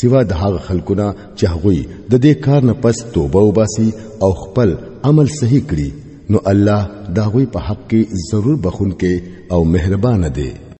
سوا د هغه خلکونه چې هغوی د دې کار نه پس توبه وباسي او خپل عمل صحیح کړي نو الله دا غوي په حق کې ضرور بخون کې او مهربان دی